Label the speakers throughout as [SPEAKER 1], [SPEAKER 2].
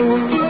[SPEAKER 1] tú.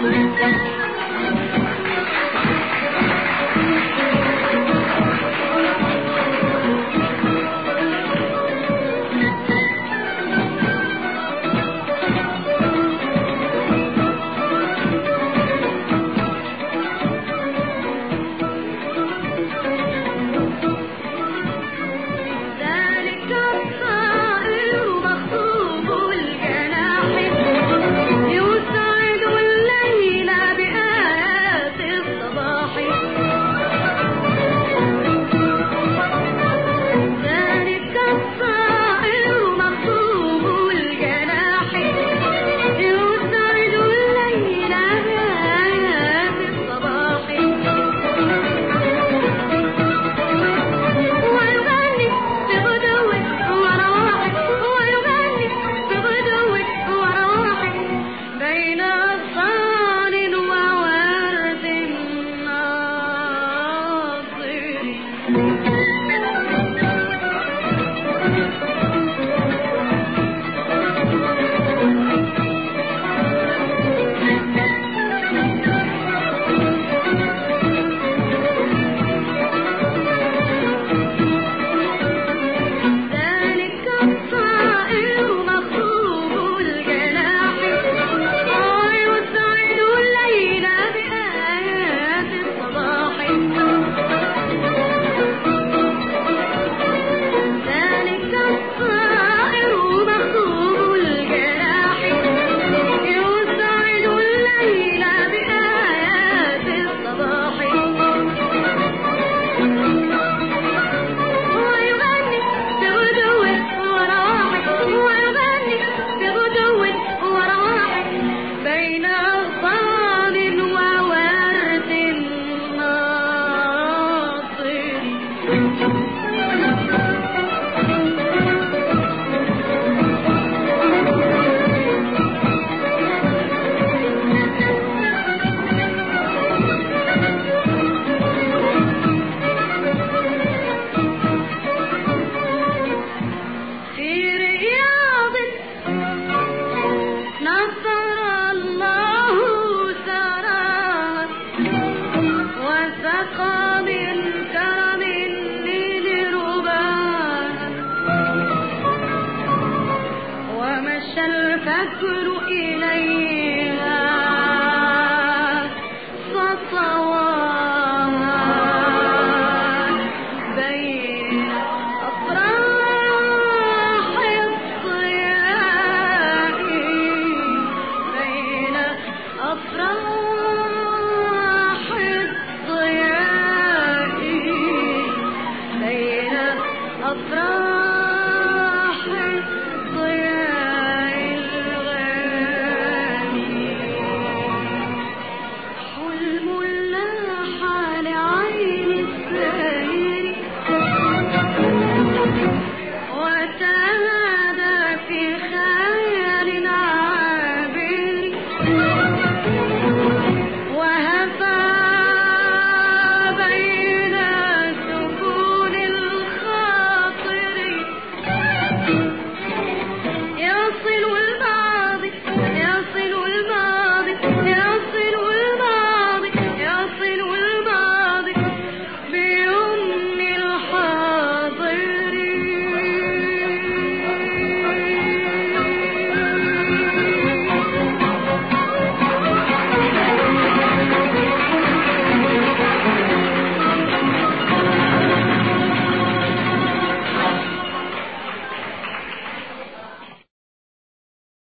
[SPEAKER 1] sleep